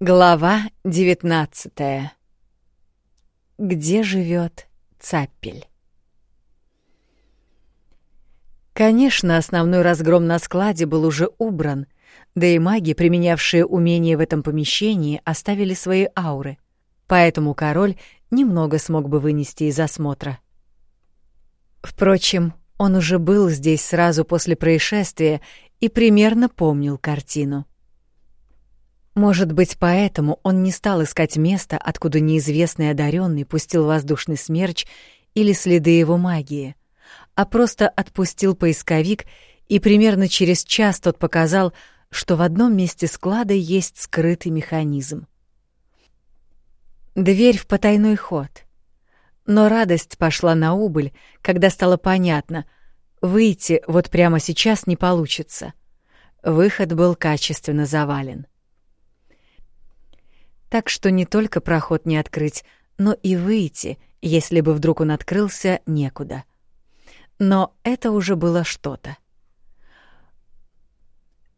Глава девятнадцатая. Где живет Цаппель? Конечно, основной разгром на складе был уже убран, да и маги, применявшие умения в этом помещении, оставили свои ауры, поэтому король немного смог бы вынести из осмотра. Впрочем, он уже был здесь сразу после происшествия и примерно помнил картину. Может быть, поэтому он не стал искать место, откуда неизвестный одаренный пустил воздушный смерч или следы его магии, а просто отпустил поисковик, и примерно через час тот показал, что в одном месте склада есть скрытый механизм. Дверь в потайной ход. Но радость пошла на убыль, когда стало понятно, выйти вот прямо сейчас не получится. Выход был качественно завален так что не только проход не открыть, но и выйти, если бы вдруг он открылся, некуда. Но это уже было что-то.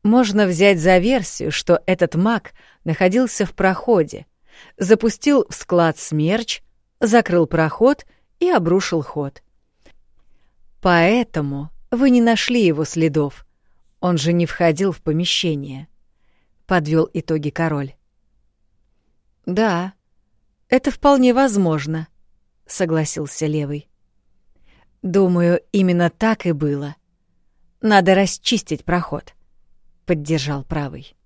Можно взять за версию, что этот маг находился в проходе, запустил в склад смерч, закрыл проход и обрушил ход. Поэтому вы не нашли его следов. Он же не входил в помещение. Подвел итоги король. Да, это вполне возможно, согласился левый. Думаю, именно так и было. Надо расчистить проход, поддержал правый.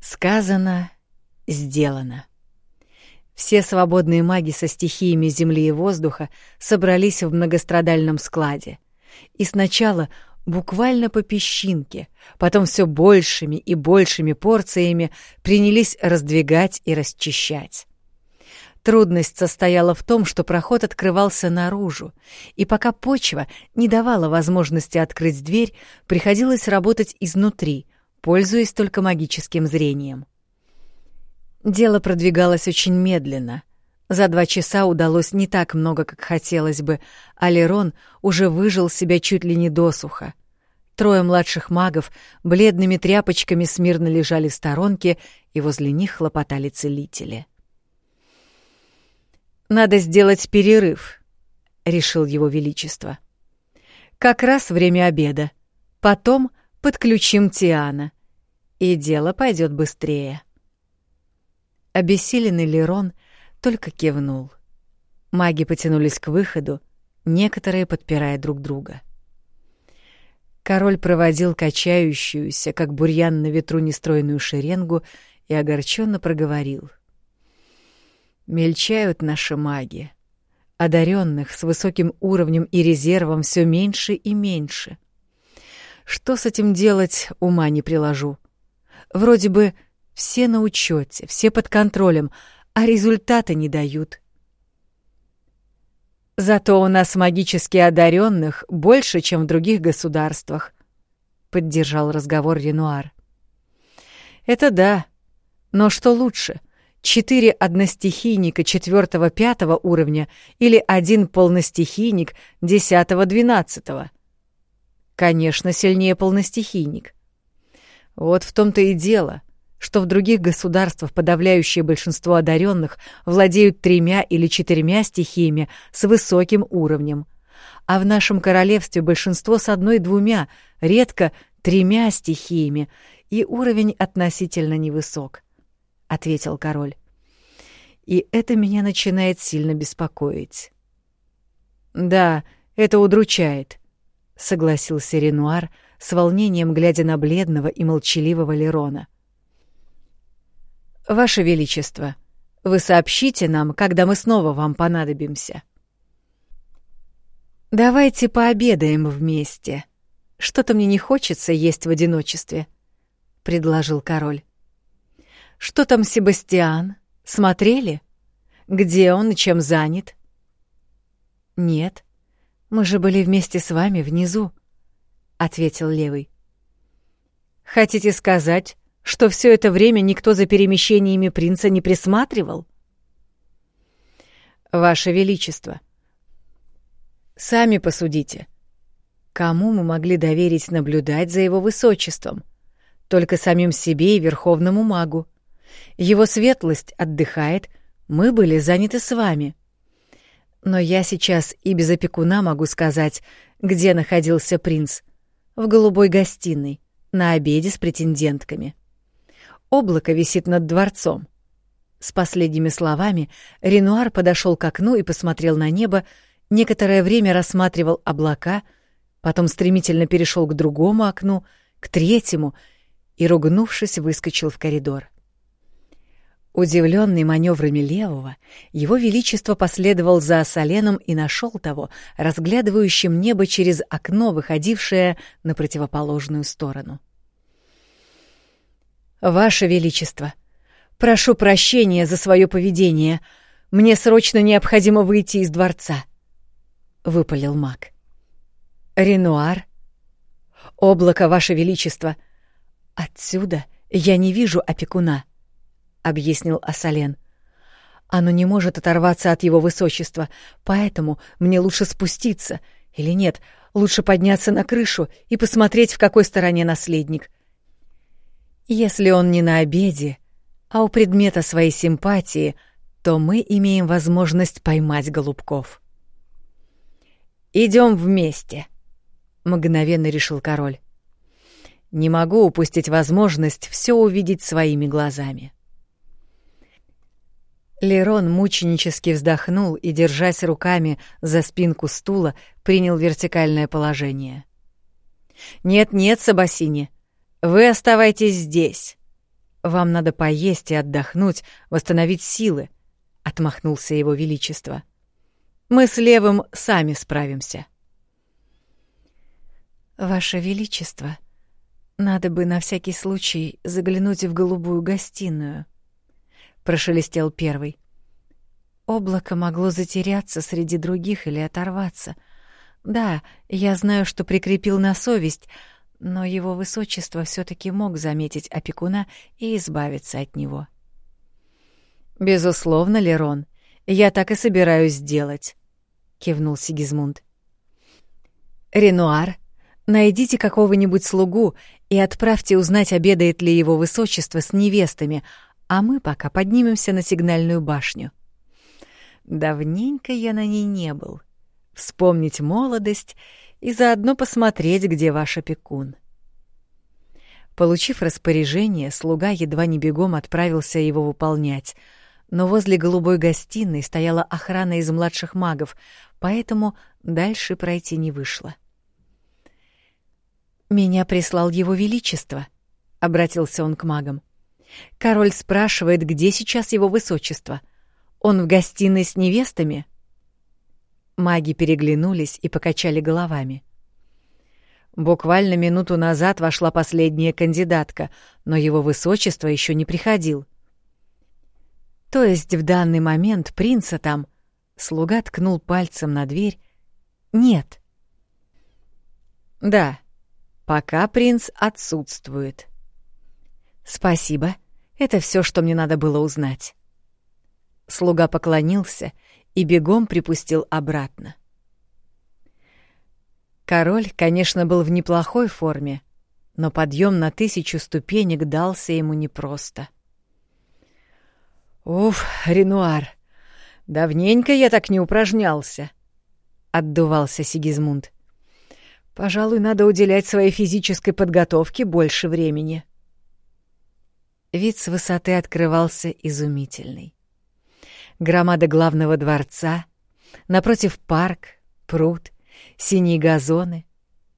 Сказано, сделано. Все свободные маги со стихиями земли и воздуха собрались в многострадальном складе. И сначала буквально по песчинке, потом все большими и большими порциями принялись раздвигать и расчищать. Трудность состояла в том, что проход открывался наружу, и пока почва не давала возможности открыть дверь, приходилось работать изнутри, пользуясь только магическим зрением. Дело продвигалось очень медленно — за два часа удалось не так много, как хотелось бы, а Лерон уже выжил себя чуть ли не досуха. Трое младших магов бледными тряпочками смирно лежали в сторонке, и возле них хлопотали целители. «Надо сделать перерыв», — решил его величество. «Как раз время обеда. Потом подключим Тиана, и дело пойдет быстрее». Обессиленный Лерон — только кивнул. Маги потянулись к выходу, некоторые подпирая друг друга. Король проводил качающуюся, как бурьян на ветру, нестройную шеренгу и огорченно проговорил. «Мельчают наши маги. Одаренных с высоким уровнем и резервом все меньше и меньше. Что с этим делать, ума не приложу. Вроде бы все на учете, все под контролем, а результата не дают. Зато у нас магически одаренных больше, чем в других государствах, поддержал разговор Ренуар. Это да. Но что лучше? Четыре одностихийника четвертого-пятого уровня или один полностихийник десятого-двенадцатого? Конечно, сильнее полностихийник. Вот в том-то и дело — что в других государствах подавляющее большинство одаренных владеют тремя или четырьмя стихиями с высоким уровнем, а в нашем королевстве большинство с одной-двумя, редко тремя стихиями, и уровень относительно невысок, — ответил король. И это меня начинает сильно беспокоить. «Да, это удручает», — согласился Ренуар, с волнением глядя на бледного и молчаливого Лерона. «Ваше Величество, вы сообщите нам, когда мы снова вам понадобимся». «Давайте пообедаем вместе. Что-то мне не хочется есть в одиночестве», — предложил король. «Что там Себастьян? Смотрели? Где он и чем занят?» «Нет, мы же были вместе с вами внизу», — ответил левый. «Хотите сказать, что все это время никто за перемещениями принца не присматривал? Ваше Величество, сами посудите. Кому мы могли доверить наблюдать за его высочеством? Только самим себе и верховному магу. Его светлость отдыхает, мы были заняты с вами. Но я сейчас и без опекуна могу сказать, где находился принц. В голубой гостиной, на обеде с претендентками. Облако висит над дворцом. С последними словами Ренуар подошел к окну и посмотрел на небо, некоторое время рассматривал облака, потом стремительно перешел к другому окну, к третьему и, ругнувшись, выскочил в коридор. Удивленный маневрами левого, его величество последовал за Асаленом и нашел того, разглядывающим небо через окно, выходившее на противоположную сторону. «Ваше Величество, прошу прощения за свое поведение. Мне срочно необходимо выйти из дворца», — выпалил маг. «Ренуар? Облако, Ваше Величество. Отсюда я не вижу опекуна» объяснил Асален. Оно не может оторваться от его высочества, поэтому мне лучше спуститься. Или нет, лучше подняться на крышу и посмотреть, в какой стороне наследник. Если он не на обеде, а у предмета своей симпатии, то мы имеем возможность поймать голубков. Идем вместе, мгновенно решил король. Не могу упустить возможность все увидеть своими глазами. Лерон мученически вздохнул и, держась руками за спинку стула, принял вертикальное положение. «Нет-нет, Сабасини, вы оставайтесь здесь. Вам надо поесть и отдохнуть, восстановить силы», — отмахнулся его величество. «Мы с Левым сами справимся». «Ваше Величество, надо бы на всякий случай заглянуть в голубую гостиную», прошелестел первый. Облако могло затеряться среди других или оторваться. Да, я знаю, что прикрепил на совесть, но его высочество все таки мог заметить опекуна и избавиться от него. Безусловно, Лерон, я так и собираюсь сделать, кивнул Сигизмунд. Ренуар, найдите какого-нибудь слугу и отправьте узнать, обедает ли его высочество с невестами, а мы пока поднимемся на сигнальную башню. Давненько я на ней не был. Вспомнить молодость и заодно посмотреть, где ваш опекун. Получив распоряжение, слуга едва не бегом отправился его выполнять, но возле голубой гостиной стояла охрана из младших магов, поэтому дальше пройти не вышло. «Меня прислал его величество», — обратился он к магам. Король спрашивает, где сейчас его высочество. Он в гостиной с невестами? Маги переглянулись и покачали головами. Буквально минуту назад вошла последняя кандидатка, но его высочество еще не приходил. То есть в данный момент принца там... Слуга ткнул пальцем на дверь. Нет. Да, пока принц отсутствует. Спасибо. Это все, что мне надо было узнать. Слуга поклонился и бегом припустил обратно. Король, конечно, был в неплохой форме, но подъем на тысячу ступенек дался ему непросто. «Уф, Ренуар, давненько я так не упражнялся», — отдувался Сигизмунд. «Пожалуй, надо уделять своей физической подготовке больше времени». Вид с высоты открывался изумительный. Громада главного дворца, напротив парк, пруд, синие газоны,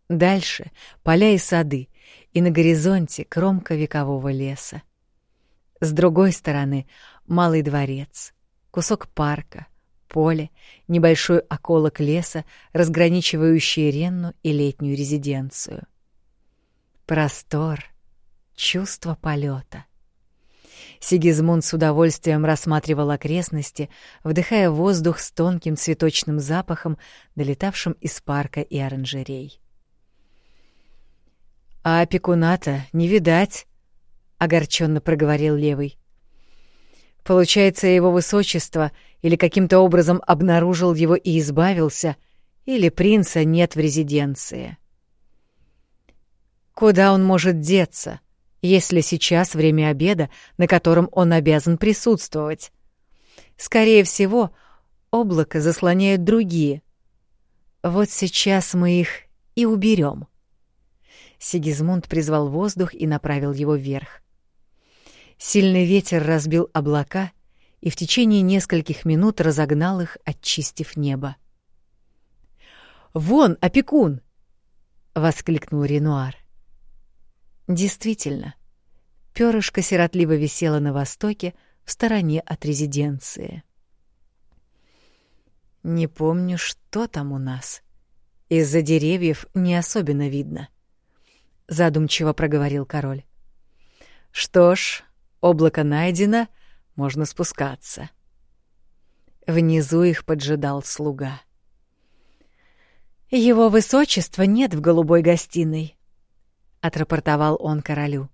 дальше поля и сады, и на горизонте кромка векового леса. С другой стороны малый дворец, кусок парка, поле, небольшой околок леса, разграничивающий Ренну и летнюю резиденцию. Простор, чувство полета — Сигизмунд с удовольствием рассматривал окрестности, вдыхая воздух с тонким цветочным запахом, долетавшим из парка и оранжерей. «А опекуната не видать», — огорченно проговорил левый. «Получается, его высочество или каким-то образом обнаружил его и избавился, или принца нет в резиденции». «Куда он может деться?» Если сейчас время обеда, на котором он обязан присутствовать. Скорее всего, облако заслоняют другие. Вот сейчас мы их и уберем. Сигизмунд призвал воздух и направил его вверх. Сильный ветер разбил облака и в течение нескольких минут разогнал их, очистив небо. «Вон, опекун!» — воскликнул Ренуар. Действительно, перышко сиротливо висело на востоке, в стороне от резиденции. «Не помню, что там у нас. Из-за деревьев не особенно видно», — задумчиво проговорил король. «Что ж, облако найдено, можно спускаться». Внизу их поджидал слуга. «Его высочества нет в голубой гостиной», — отрапортовал он королю.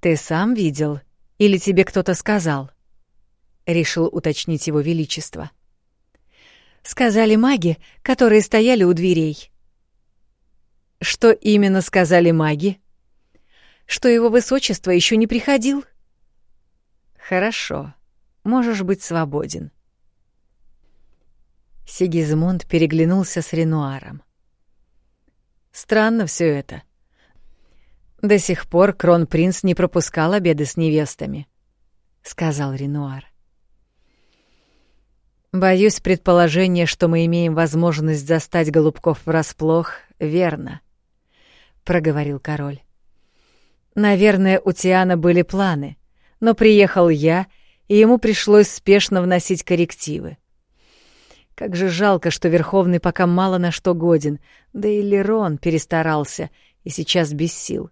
«Ты сам видел или тебе кто-то сказал?» — решил уточнить его величество. «Сказали маги, которые стояли у дверей». «Что именно сказали маги?» «Что его высочество еще не приходил». «Хорошо, можешь быть свободен». Сигизмунд переглянулся с Ренуаром. Странно все это. До сих пор кронпринц не пропускал обеды с невестами, сказал Ренуар. Боюсь, предположение, что мы имеем возможность застать голубков врасплох, верно, проговорил король. Наверное, у Тиана были планы, но приехал я, и ему пришлось спешно вносить коррективы. Как же жалко, что Верховный пока мало на что годен, да и Лерон перестарался и сейчас без сил.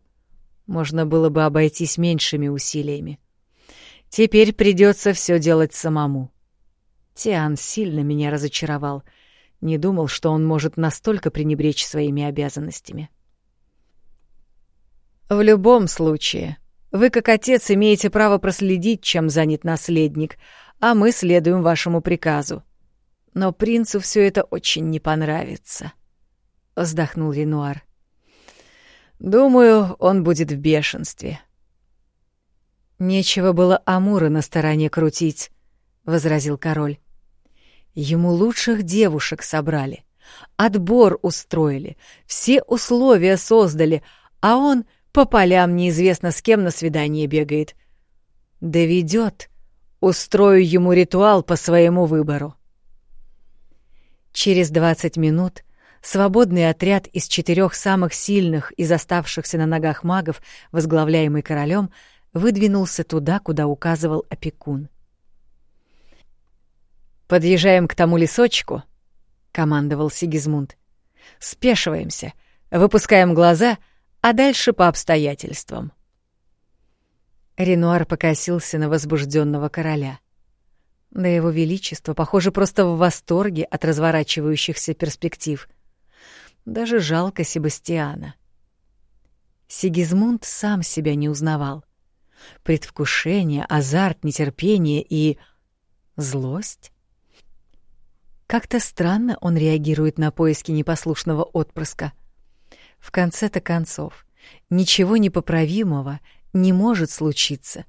Можно было бы обойтись меньшими усилиями. Теперь придется все делать самому. Тиан сильно меня разочаровал. Не думал, что он может настолько пренебречь своими обязанностями. В любом случае, вы, как отец, имеете право проследить, чем занят наследник, а мы следуем вашему приказу но принцу все это очень не понравится», — вздохнул Ренуар. «Думаю, он будет в бешенстве». «Нечего было Амура на стороне крутить», — возразил король. «Ему лучших девушек собрали, отбор устроили, все условия создали, а он по полям неизвестно с кем на свидание бегает. Доведет, устрою ему ритуал по своему выбору». Через 20 минут свободный отряд из четырех самых сильных из оставшихся на ногах магов, возглавляемый королем, выдвинулся туда, куда указывал опекун. «Подъезжаем к тому лесочку», — командовал Сигизмунд. «Спешиваемся, выпускаем глаза, а дальше по обстоятельствам». Ренуар покосился на возбужденного короля. Да его величество, похоже, просто в восторге от разворачивающихся перспектив. Даже жалко Себастьяна. Сигизмунд сам себя не узнавал. Предвкушение, азарт, нетерпение и... злость? Как-то странно он реагирует на поиски непослушного отпрыска. В конце-то концов, ничего непоправимого не может случиться.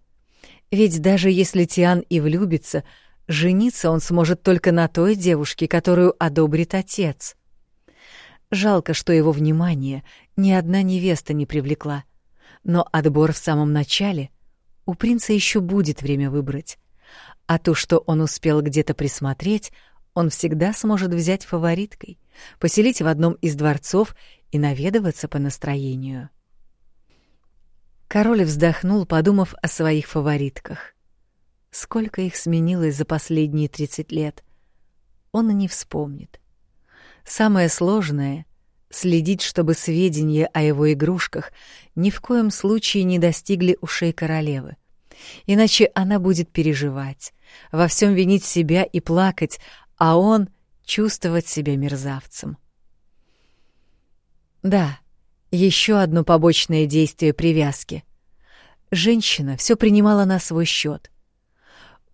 Ведь даже если Тиан и влюбится — Жениться он сможет только на той девушке, которую одобрит отец. Жалко, что его внимание ни одна невеста не привлекла. Но отбор в самом начале у принца еще будет время выбрать. А то, что он успел где-то присмотреть, он всегда сможет взять фавориткой, поселить в одном из дворцов и наведываться по настроению. Король вздохнул, подумав о своих фаворитках. Сколько их сменилось за последние 30 лет, он и не вспомнит. Самое сложное — следить, чтобы сведения о его игрушках ни в коем случае не достигли ушей королевы. Иначе она будет переживать, во всем винить себя и плакать, а он чувствовать себя мерзавцем. Да, еще одно побочное действие привязки. Женщина все принимала на свой счет.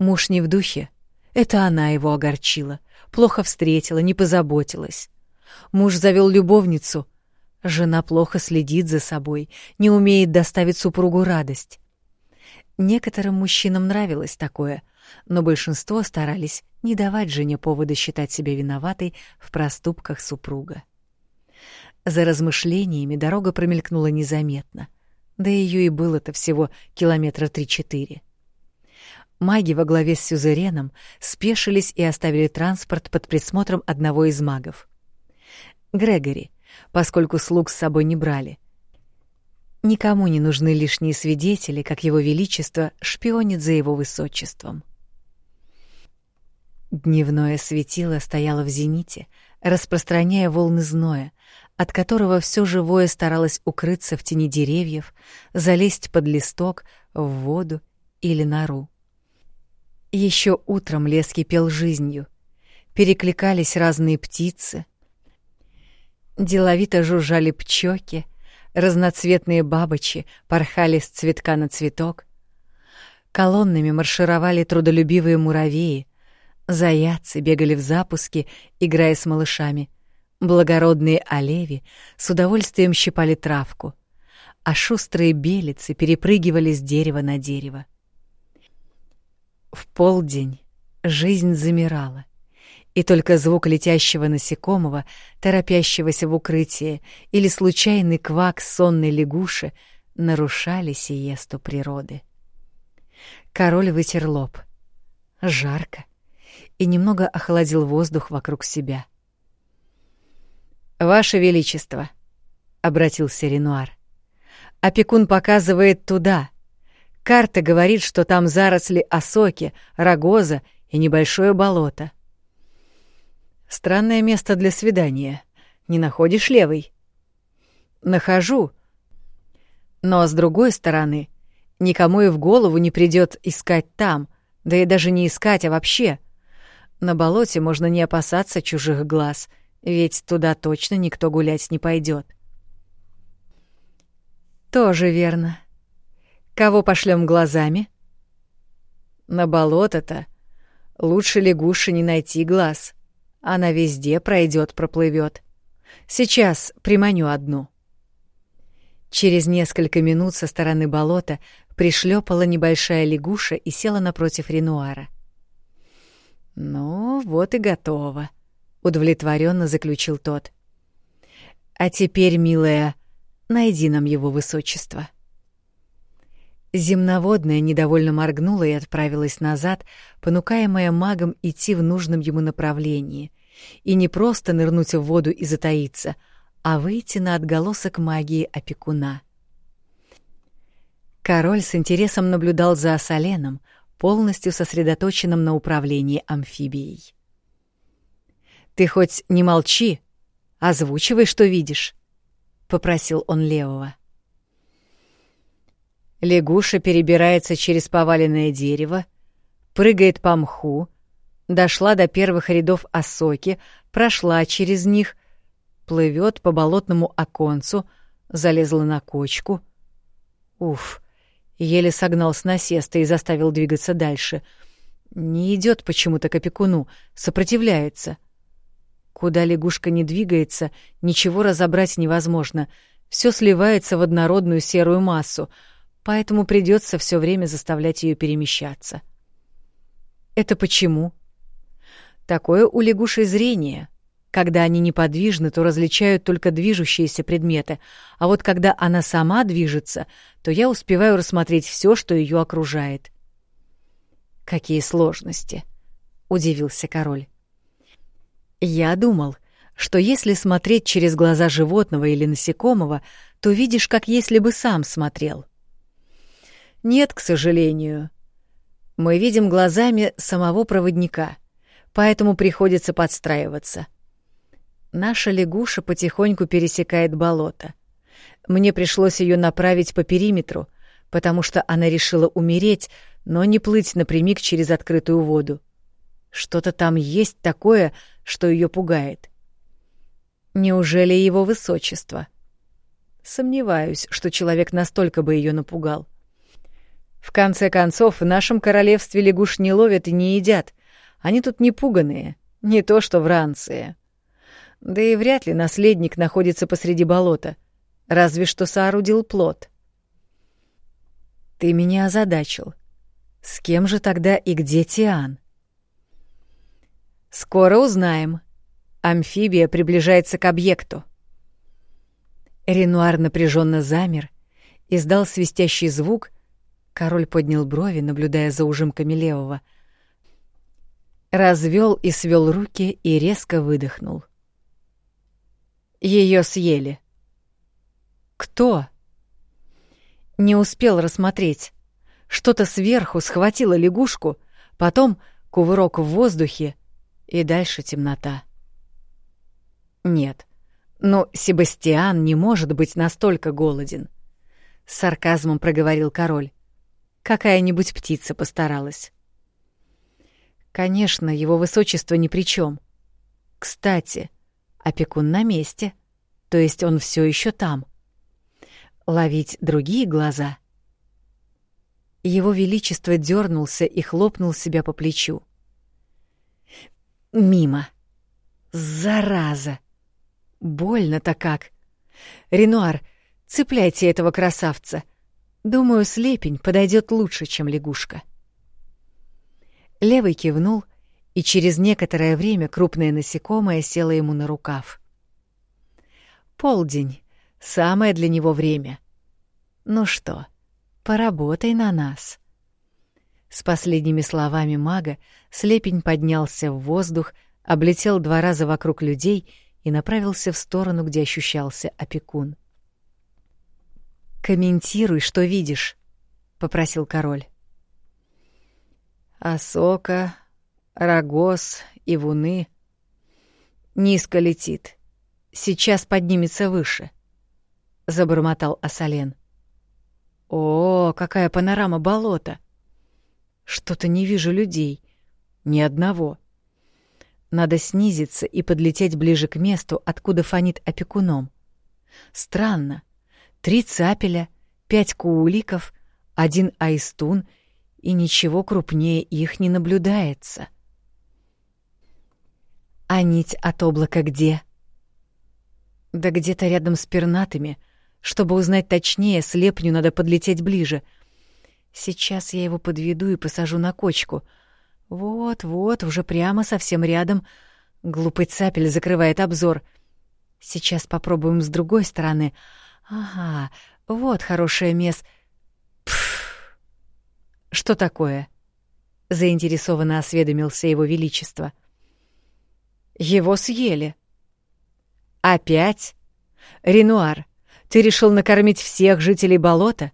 Муж не в духе. Это она его огорчила. Плохо встретила, не позаботилась. Муж завел любовницу. Жена плохо следит за собой, не умеет доставить супругу радость. Некоторым мужчинам нравилось такое, но большинство старались не давать жене повода считать себя виноватой в проступках супруга. За размышлениями дорога промелькнула незаметно, да ее и было-то всего километра три-четыре. Маги во главе с Сюзереном спешились и оставили транспорт под присмотром одного из магов. Грегори, поскольку слуг с собой не брали. Никому не нужны лишние свидетели, как его величество шпионит за его высочеством. Дневное светило стояло в зените, распространяя волны зноя, от которого все живое старалось укрыться в тени деревьев, залезть под листок, в воду или нору. Еще утром лес кипел жизнью, перекликались разные птицы, Деловито жужжали пчёки, разноцветные бабочи порхали с цветка на цветок. Колоннами маршировали трудолюбивые муравьи, заяцы бегали в запуске, играя с малышами. Благородные олеви с удовольствием щипали травку, а шустрые белицы перепрыгивали с дерева на дерево. В полдень жизнь замирала и только звук летящего насекомого, торопящегося в укрытие, или случайный квак сонной лягуши нарушали сиесту природы. Король вытер лоб. Жарко. И немного охладил воздух вокруг себя. «Ваше Величество», — обратился Ренуар, — «опекун показывает туда. Карта говорит, что там заросли осоки, рогоза и небольшое болото». Странное место для свидания. Не находишь левый? Нахожу. Но с другой стороны, никому и в голову не придет искать там, да и даже не искать, а вообще. На болоте можно не опасаться чужих глаз, ведь туда точно никто гулять не пойдет. Тоже верно. Кого пошлем глазами? На болото-то лучше лягуши не найти глаз. Она везде пройдет, проплывет. Сейчас приманю одну. Через несколько минут со стороны болота пришлепала небольшая лягуша и села напротив Ренуара. «Ну, вот и готово», — удовлетворенно заключил тот. «А теперь, милая, найди нам его высочество». Земноводная недовольно моргнула и отправилась назад, понукаемая магом идти в нужном ему направлении. И не просто нырнуть в воду и затаиться, а выйти на отголосок магии опекуна. Король с интересом наблюдал за Асаленом, полностью сосредоточенным на управлении амфибией. «Ты хоть не молчи, озвучивай, что видишь», — попросил он Левого. Лягуша перебирается через поваленное дерево, прыгает по мху, дошла до первых рядов осоки, прошла через них, плывет по болотному оконцу, залезла на кочку. Уф, еле согнал с насеста и заставил двигаться дальше. Не идет почему-то к опекуну, сопротивляется. Куда лягушка не двигается, ничего разобрать невозможно. Все сливается в однородную серую массу — поэтому придется все время заставлять ее перемещаться. Это почему? Такое у лягушей зрение. Когда они неподвижны, то различают только движущиеся предметы, а вот когда она сама движется, то я успеваю рассмотреть все, что ее окружает. Какие сложности, удивился король. Я думал, что если смотреть через глаза животного или насекомого, то видишь, как если бы сам смотрел. Нет, к сожалению. Мы видим глазами самого проводника, поэтому приходится подстраиваться. Наша лягуша потихоньку пересекает болото. Мне пришлось ее направить по периметру, потому что она решила умереть, но не плыть напрямик через открытую воду. Что-то там есть такое, что ее пугает. Неужели его высочество? Сомневаюсь, что человек настолько бы ее напугал. В конце концов, в нашем королевстве лягуш не ловят и не едят. Они тут не пуганые, не то что в Ранции. Да и вряд ли наследник находится посреди болота, разве что соорудил плод. Ты меня озадачил. С кем же тогда и где Тиан? Скоро узнаем. Амфибия приближается к объекту. Ренуар напряженно замер, издал свистящий звук. Король поднял брови, наблюдая за ужимками левого. Развел и свел руки и резко выдохнул. Ее съели. Кто? Не успел рассмотреть. Что-то сверху схватило лягушку, потом кувырок в воздухе, и дальше темнота. Нет, но Себастьян не может быть настолько голоден. С сарказмом проговорил король. Какая-нибудь птица постаралась. Конечно, его высочество ни при чем. Кстати, опекун на месте, то есть он все еще там. Ловить другие глаза. Его величество дернулся и хлопнул себя по плечу. Мимо. Зараза! Больно-то как. Ренуар, цепляйте этого красавца. Думаю, слепень подойдет лучше, чем лягушка. Левый кивнул, и через некоторое время крупное насекомое село ему на рукав. Полдень — самое для него время. Ну что, поработай на нас. С последними словами мага слепень поднялся в воздух, облетел два раза вокруг людей и направился в сторону, где ощущался опекун. «Комментируй, что видишь», — попросил король. «Осока, рогоз, ивуны. Низко летит. Сейчас поднимется выше», — забормотал Асален. «О, какая панорама болота! Что-то не вижу людей. Ни одного. Надо снизиться и подлететь ближе к месту, откуда фонит опекуном. Странно. Три цапеля, пять кууликов, один аистун, и ничего крупнее их не наблюдается. А нить от облака где? Да где-то рядом с пернатыми. Чтобы узнать точнее, слепню надо подлететь ближе. Сейчас я его подведу и посажу на кочку — вот-вот, уже прямо совсем рядом. Глупый цапель закрывает обзор. Сейчас попробуем с другой стороны. Ага, вот хорошее место. Пф. Что такое? Заинтересованно осведомился его величество. Его съели. Опять? Ренуар, ты решил накормить всех жителей болота?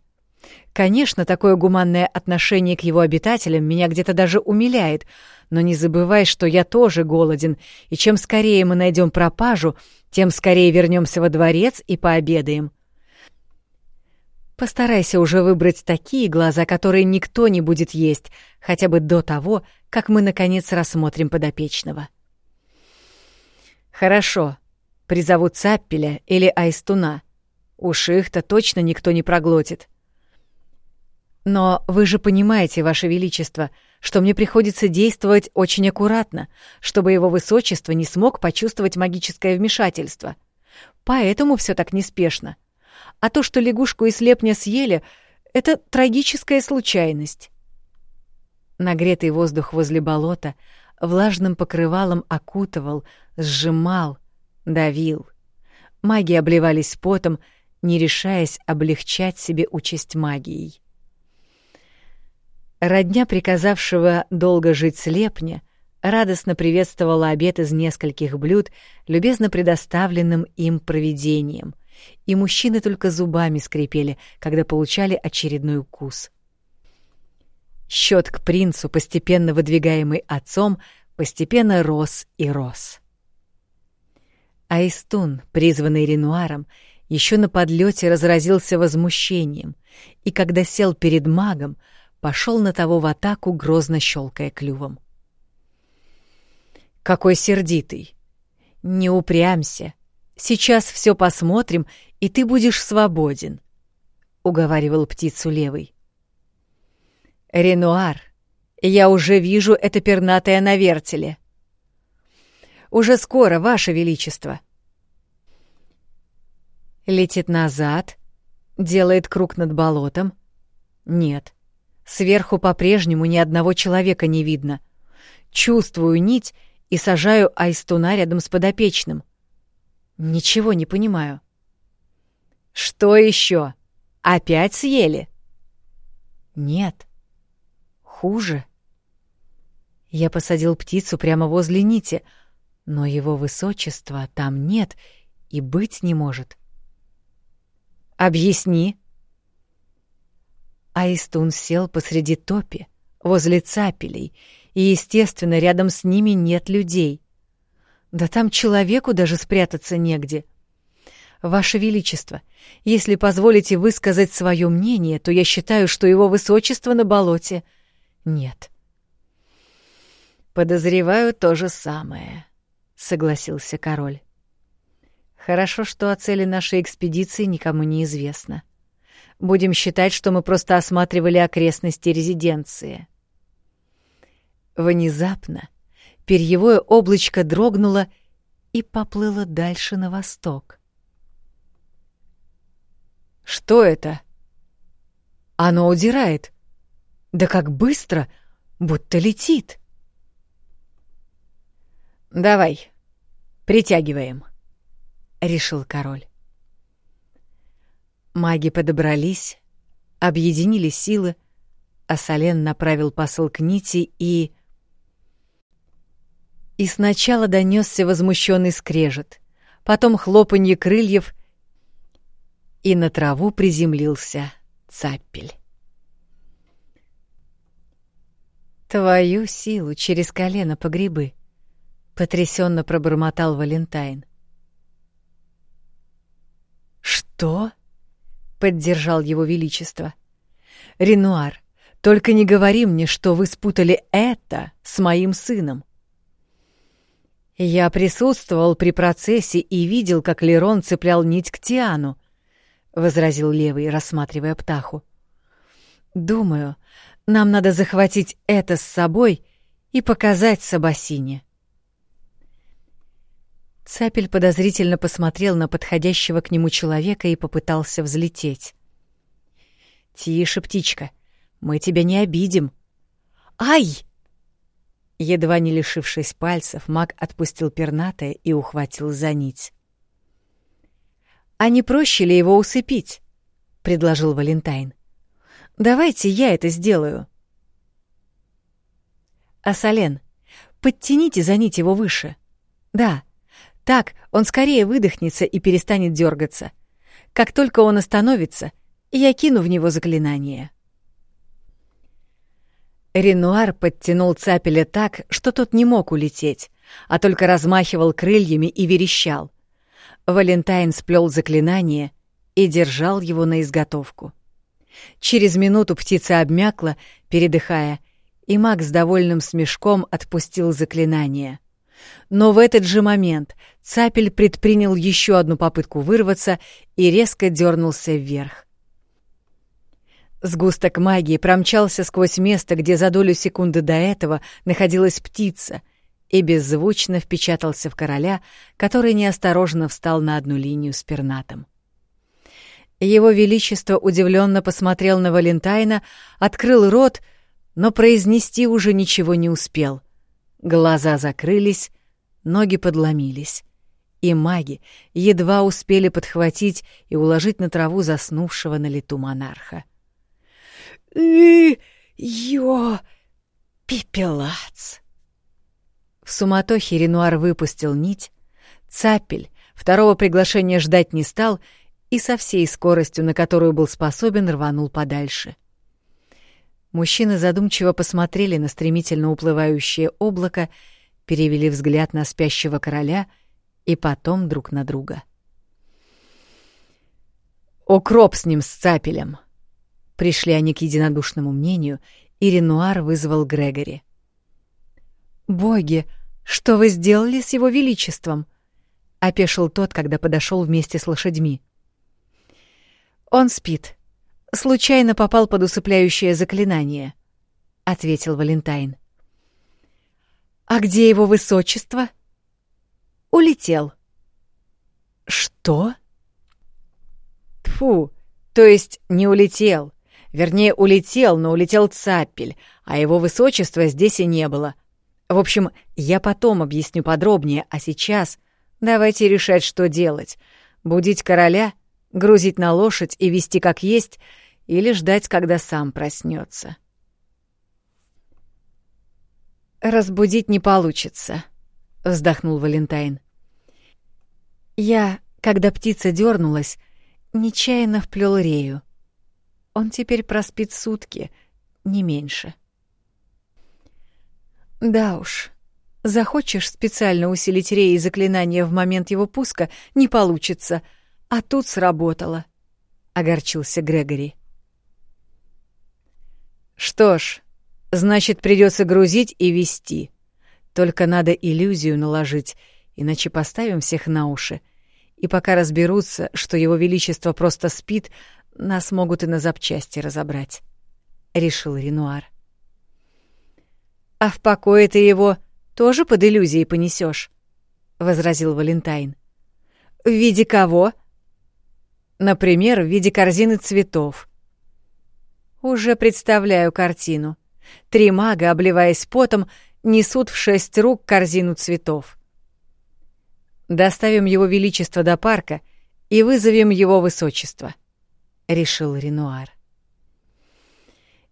Конечно, такое гуманное отношение к его обитателям меня где-то даже умиляет, но не забывай, что я тоже голоден, и чем скорее мы найдем пропажу, тем скорее вернемся во дворец и пообедаем. Постарайся уже выбрать такие глаза, которые никто не будет есть, хотя бы до того, как мы, наконец, рассмотрим подопечного. Хорошо. Призову Цаппеля или Айстуна. Уж их-то точно никто не проглотит. Но вы же понимаете, Ваше Величество, что мне приходится действовать очень аккуратно, чтобы его высочество не смог почувствовать магическое вмешательство. Поэтому все так неспешно. А то, что лягушку и слепня съели, это трагическая случайность. Нагретый воздух возле болота влажным покрывалом окутывал, сжимал, давил. Маги обливались потом, не решаясь облегчать себе участь магией. Родня приказавшего долго жить слепня радостно приветствовала обед из нескольких блюд, любезно предоставленным им провидением, и мужчины только зубами скрипели, когда получали очередной укус. Счет к принцу, постепенно выдвигаемый отцом, постепенно рос и рос. Аистун, призванный Ренуаром, еще на подлете разразился возмущением, и когда сел перед магом, пошел на того в атаку, грозно щелкая клювом. «Какой сердитый! Не упрямься. Сейчас все посмотрим, и ты будешь свободен», — уговаривал птицу левый. «Ренуар, я уже вижу это пернатое на вертеле». Уже скоро, Ваше Величество!» Летит назад, делает круг над болотом. Нет, сверху по-прежнему ни одного человека не видно. Чувствую нить и сажаю Айстуна рядом с подопечным. Ничего не понимаю. «Что еще? Опять съели?» «Нет. Хуже». Я посадил птицу прямо возле нити, но его высочества там нет и быть не может. «Объясни». Аистун сел посреди топи, возле цапелей, и, естественно, рядом с ними нет людей. Да там человеку даже спрятаться негде. Ваше Величество, если позволите высказать свое мнение, то я считаю, что его высочество на болоте нет. Подозреваю то же самое, согласился король. Хорошо, что о цели нашей экспедиции никому не известно. Будем считать, что мы просто осматривали окрестности резиденции. Внезапно перьевое облачко дрогнуло и поплыло дальше на восток. Что это? Оно удирает. Да как быстро, будто летит. «Давай, притягиваем», — решил король. Маги подобрались, объединили силы, а Солен направил посыл к нити и... И сначала донесся возмущенный скрежет, потом хлопанье крыльев, и на траву приземлился цапель. «Твою силу через колено по грибы», потрясенно пробормотал Валентайн. Что? поддержал его величество. Ренуар, только не говори мне, что вы спутали это с моим сыном. Я присутствовал при процессе и видел, как Лерон цеплял нить к Тиану, возразил левый, рассматривая птаху. Думаю, нам надо захватить это с собой и показать Сабасине. Цапель подозрительно посмотрел на подходящего к нему человека и попытался взлететь. «Тише, птичка, мы тебя не обидим». «Ай!» Едва не лишившись пальцев, маг отпустил пернатое и ухватил за нить. «А не проще ли его усыпить?» — предложил Валентайн. «Давайте я это сделаю». «Асален, подтяните за нить его выше. Да, так он скорее выдохнется и перестанет дергаться. Как только он остановится, я кину в него заклинание. Ренуар подтянул цапеля так, что тот не мог улететь, а только размахивал крыльями и верещал. Валентайн сплел заклинание и держал его на изготовку. Через минуту птица обмякла, передыхая, и маг с довольным смешком отпустил заклинание — но в этот же момент цапель предпринял еще одну попытку вырваться и резко дернулся вверх. Сгусток магии промчался сквозь место, где за долю секунды до этого находилась птица, и беззвучно впечатался в короля, который неосторожно встал на одну линию с пернатом. Его Величество удивленно посмотрел на Валентайна, открыл рот, но произнести уже ничего не успел. Глаза закрылись, ноги подломились, и маги едва успели подхватить и уложить на траву заснувшего на лету монарха. «Ы-ё! Пепелац!» В суматохе Ренуар выпустил нить, цапель, второго приглашения ждать не стал и со всей скоростью, на которую был способен, рванул подальше. Мужчины задумчиво посмотрели на стремительно уплывающее облако перевели взгляд на спящего короля и потом друг на друга. «Укроп с ним, с цапелем!» Пришли они к единодушному мнению, и Ренуар вызвал Грегори. «Боги, что вы сделали с его величеством?» — опешил тот, когда подошел вместе с лошадьми. «Он спит. Случайно попал под усыпляющее заклинание», — ответил Валентайн. «А где его высочество?» улетел». «Что?» Фу, то есть не улетел. Вернее, улетел, но улетел цапель, а его высочества здесь и не было. В общем, я потом объясню подробнее, а сейчас давайте решать, что делать. Будить короля, грузить на лошадь и вести как есть, или ждать, когда сам проснется. «Разбудить не получится», — вздохнул Валентайн. «Я, когда птица дернулась, нечаянно вплел Рею. Он теперь проспит сутки, не меньше». «Да уж, захочешь специально усилить Реи заклинание в момент его пуска, не получится, а тут сработало», — огорчился Грегори. «Что ж, Значит, придется грузить и вести. Только надо иллюзию наложить, иначе поставим всех на уши. И пока разберутся, что его величество просто спит, нас могут и на запчасти разобрать», — решил Ренуар. «А в покое ты его тоже под иллюзией понесешь, возразил Валентайн. «В виде кого?» «Например, в виде корзины цветов». «Уже представляю картину», Три мага, обливаясь потом, несут в шесть рук корзину цветов. «Доставим его величество до парка и вызовем его высочество», — решил Ренуар.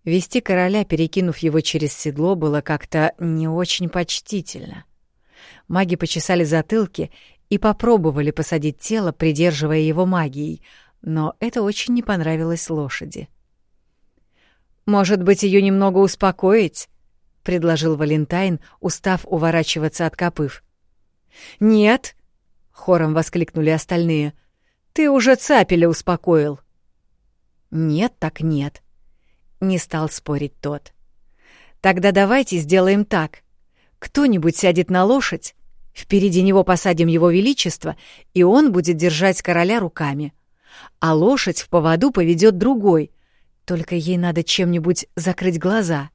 Вести короля, перекинув его через седло, было как-то не очень почтительно. Маги почесали затылки и попробовали посадить тело, придерживая его магией, но это очень не понравилось лошади. Может быть, ее немного успокоить? предложил Валентайн, устав уворачиваться от копыв. Нет, хором воскликнули остальные. Ты уже цапеля успокоил. Нет, так нет. Не стал спорить тот. Тогда давайте сделаем так. Кто-нибудь сядет на лошадь, впереди него посадим его величество, и он будет держать короля руками. А лошадь в поводу поведет другой, только ей надо чем-нибудь закрыть глаза.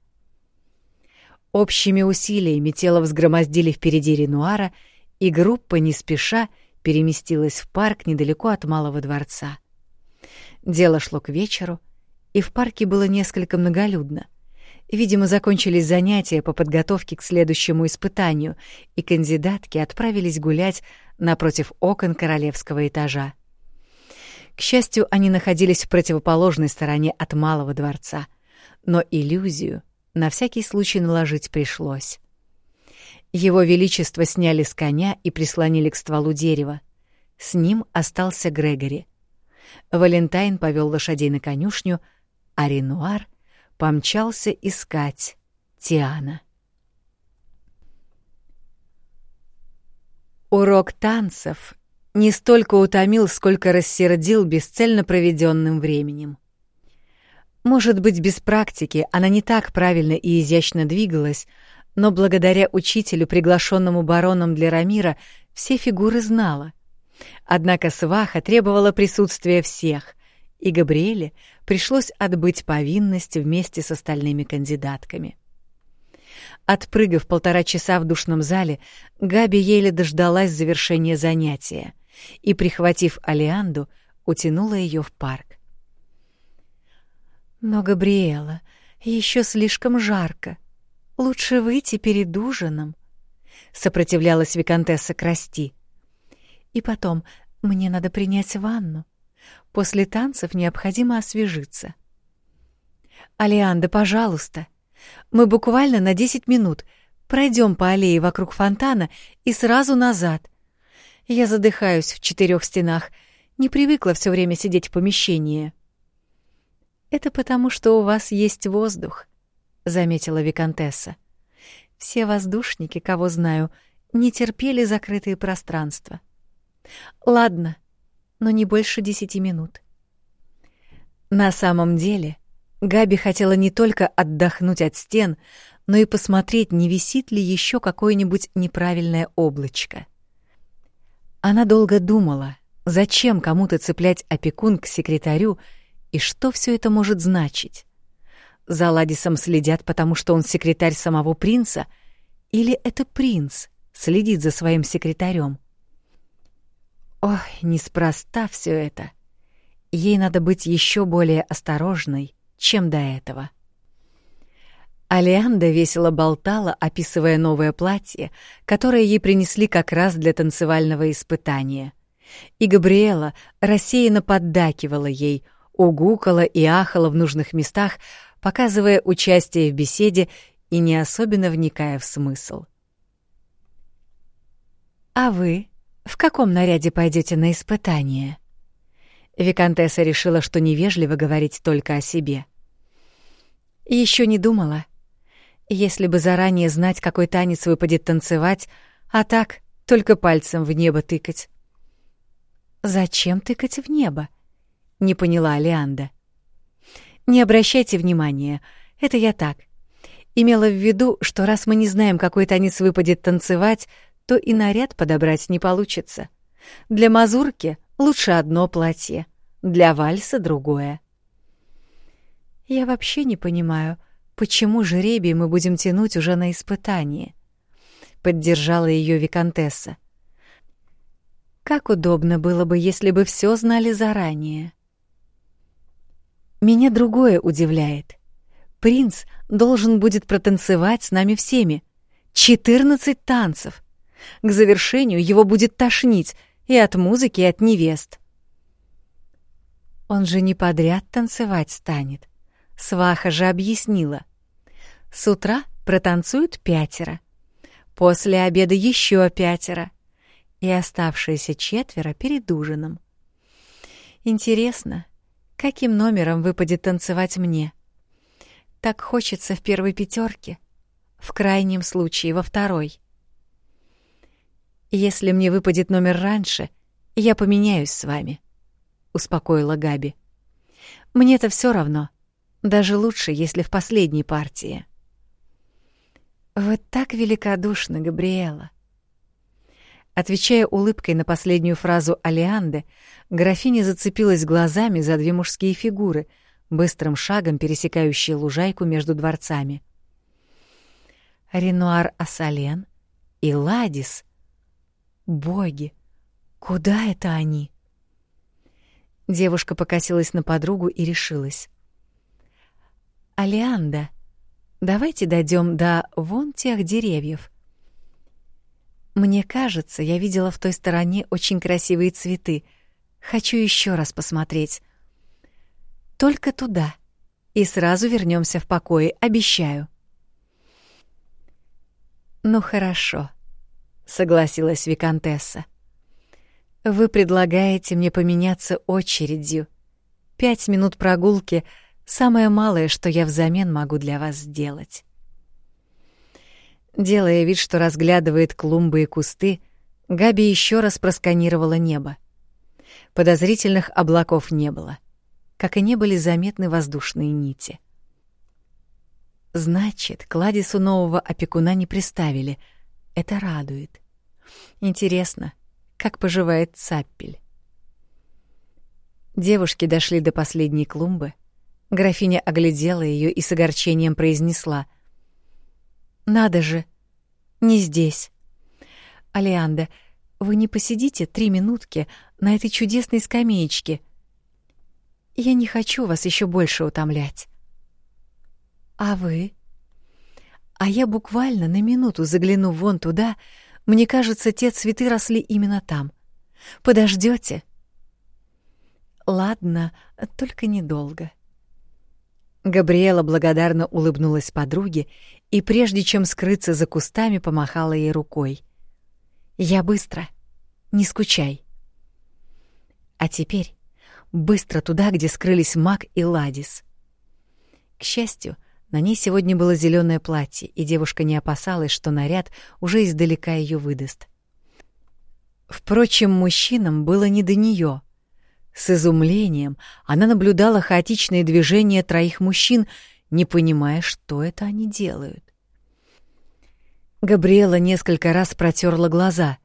Общими усилиями тело взгромоздили впереди Ренуара, и группа не спеша переместилась в парк недалеко от Малого дворца. Дело шло к вечеру, и в парке было несколько многолюдно. Видимо, закончились занятия по подготовке к следующему испытанию, и кандидатки отправились гулять напротив окон королевского этажа. К счастью, они находились в противоположной стороне от Малого дворца, но иллюзию на всякий случай наложить пришлось. Его Величество сняли с коня и прислонили к стволу дерева. С ним остался Грегори. Валентайн повел лошадей на конюшню, а Ренуар помчался искать Тиана. Урок танцев не столько утомил, сколько рассердил бесцельно проведенным временем. Может быть, без практики она не так правильно и изящно двигалась, но благодаря учителю, приглашенному бароном для Рамира, все фигуры знала. Однако сваха требовала присутствия всех, и Габриэле пришлось отбыть повинность вместе с остальными кандидатками. Отпрыгав полтора часа в душном зале, Габи еле дождалась завершения занятия и, прихватив Алианду, утянула ее в парк. «Но, Габриэла, еще слишком жарко. Лучше выйти перед ужином», — сопротивлялась виконтесса Красти. «И потом, мне надо принять ванну. После танцев необходимо освежиться». «Алианда, пожалуйста, мы буквально на десять минут пройдем по аллее вокруг фонтана и сразу назад. Я задыхаюсь в четырех стенах, не привыкла все время сидеть в помещении. Это потому, что у вас есть воздух, заметила виконтесса. Все воздушники, кого знаю, не терпели закрытые пространства. Ладно, но не больше десяти минут. На самом деле, Габи хотела не только отдохнуть от стен, но и посмотреть, не висит ли еще какое-нибудь неправильное облачко. Она долго думала, зачем кому-то цеплять опекун к секретарю и что все это может значить. За Ладисом следят, потому что он секретарь самого принца, или это принц следит за своим секретарем? Ой, неспроста все это. Ей надо быть еще более осторожной, чем до этого. Алианда весело болтала, описывая новое платье, которое ей принесли как раз для танцевального испытания. И Габриэла рассеянно поддакивала ей, угукала и ахала в нужных местах, показывая участие в беседе и не особенно вникая в смысл. «А вы в каком наряде пойдете на испытание?» Викантесса решила, что невежливо говорить только о себе. Еще не думала. Если бы заранее знать, какой танец выпадет танцевать, а так только пальцем в небо тыкать. «Зачем тыкать в небо?» — не поняла Алианда. «Не обращайте внимания, это я так. Имела в виду, что раз мы не знаем, какой танец выпадет танцевать, то и наряд подобрать не получится. Для мазурки лучше одно платье, для вальса другое. Я вообще не понимаю, почему жребий мы будем тянуть уже на испытание. Поддержала ее виконтесса. Как удобно было бы, если бы все знали заранее. Меня другое удивляет. Принц должен будет протанцевать с нами всеми. Четырнадцать танцев. К завершению его будет тошнить и от музыки, и от невест. Он же не подряд танцевать станет. Сваха же объяснила. С утра протанцуют пятеро. После обеда еще пятеро. И оставшиеся четверо перед ужином. Интересно, каким номером выпадет танцевать мне? Так хочется в первой пятерке, в крайнем случае во второй. «Если мне выпадет номер раньше, я поменяюсь с вами», — успокоила Габи. «Мне-то все равно. Даже лучше, если в последней партии». «Вы так великодушны, Габриэла». Отвечая улыбкой на последнюю фразу Алианды, графиня зацепилась глазами за две мужские фигуры, быстрым шагом пересекающие лужайку между дворцами. Ренуар Ассален и Ладис — Боги, куда это они? Девушка покосилась на подругу и решилась. Алианда, давайте дойдем до вон тех деревьев. Мне кажется, я видела в той стороне очень красивые цветы. Хочу еще раз посмотреть. Только туда. И сразу вернемся в покое, обещаю. Ну хорошо согласилась виконтесса. Вы предлагаете мне поменяться очередью. Пять минут прогулки — самое малое, что я взамен могу для вас сделать. Делая вид, что разглядывает клумбы и кусты, Габи еще раз просканировала небо. Подозрительных облаков не было, как и не были заметны воздушные нити. Значит, кладису нового опекуна не приставили — это радует. Интересно, как поживает Цаппель? Девушки дошли до последней клумбы. Графиня оглядела ее и с огорчением произнесла. «Надо же! Не здесь! Алианда, вы не посидите три минутки на этой чудесной скамеечке? Я не хочу вас еще больше утомлять». «А вы?» А я буквально на минуту загляну вон туда, мне кажется, те цветы росли именно там. Подождете? Ладно, только недолго. Габриэла благодарно улыбнулась подруге и прежде чем скрыться за кустами, помахала ей рукой. Я быстро. Не скучай. А теперь быстро туда, где скрылись Мак и Ладис. К счастью, на ней сегодня было зеленое платье, и девушка не опасалась, что наряд уже издалека ее выдаст. Впрочем, мужчинам было не до нее. С изумлением она наблюдала хаотичные движения троих мужчин, не понимая, что это они делают. Габриэла несколько раз протерла глаза.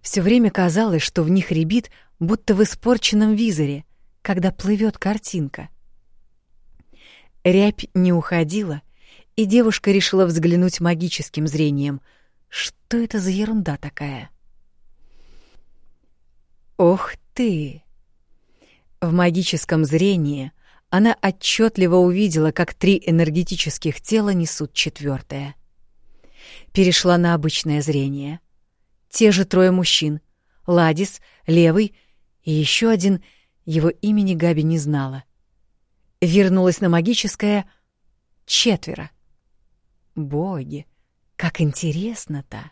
Все время казалось, что в них рябит, будто в испорченном визоре, когда плывет картинка — Рябь не уходила, и девушка решила взглянуть магическим зрением. Что это за ерунда такая? Ох ты! В магическом зрении она отчетливо увидела, как три энергетических тела несут четвертое. Перешла на обычное зрение. Те же трое мужчин. Ладис, Левый и еще один, его имени Габи не знала. Вернулась на магическое четверо. Боги, как интересно-то!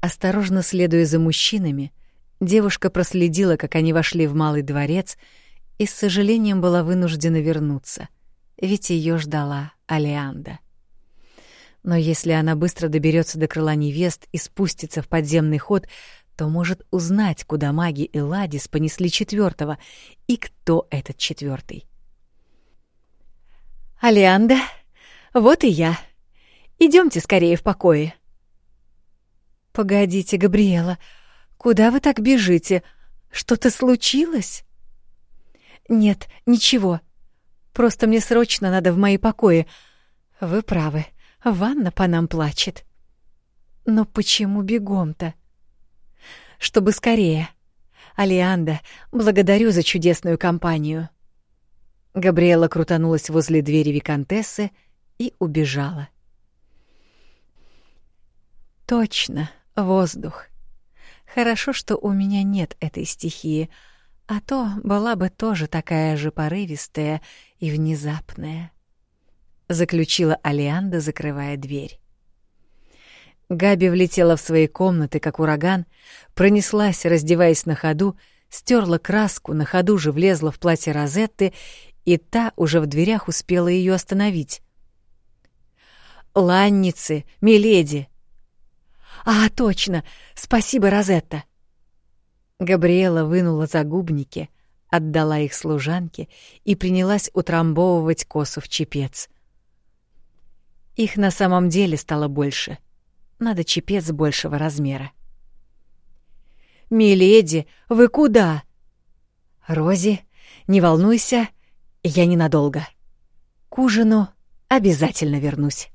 Осторожно следуя за мужчинами, девушка проследила, как они вошли в малый дворец, и с сожалением была вынуждена вернуться, ведь ее ждала Алианда. Но если она быстро доберется до крыла невест и спустится в подземный ход, то может узнать, куда маги и Ладис понесли четвертого и кто этот четвертый. «Алианда, вот и я. Идемте скорее в покое». «Погодите, Габриэла, куда вы так бежите? Что-то случилось?» «Нет, ничего. Просто мне срочно надо в мои покои. Вы правы, Ванна по нам плачет». «Но почему бегом-то?» «Чтобы скорее. Алианда, благодарю за чудесную компанию». Габриэла крутанулась возле двери виконтессы и убежала. «Точно, воздух. Хорошо, что у меня нет этой стихии, а то была бы тоже такая же порывистая и внезапная», — заключила Алианда, закрывая дверь. Габи влетела в свои комнаты, как ураган, пронеслась, раздеваясь на ходу, стерла краску, на ходу же влезла в платье Розетты и та уже в дверях успела ее остановить. «Ланницы, миледи!» «А, точно! Спасибо, Розетта!» Габриэла вынула загубники, отдала их служанке и принялась утрамбовывать косу в чепец. Их на самом деле стало больше. Надо чепец большего размера. «Миледи, вы куда?» «Рози, не волнуйся, я ненадолго. К ужину обязательно вернусь.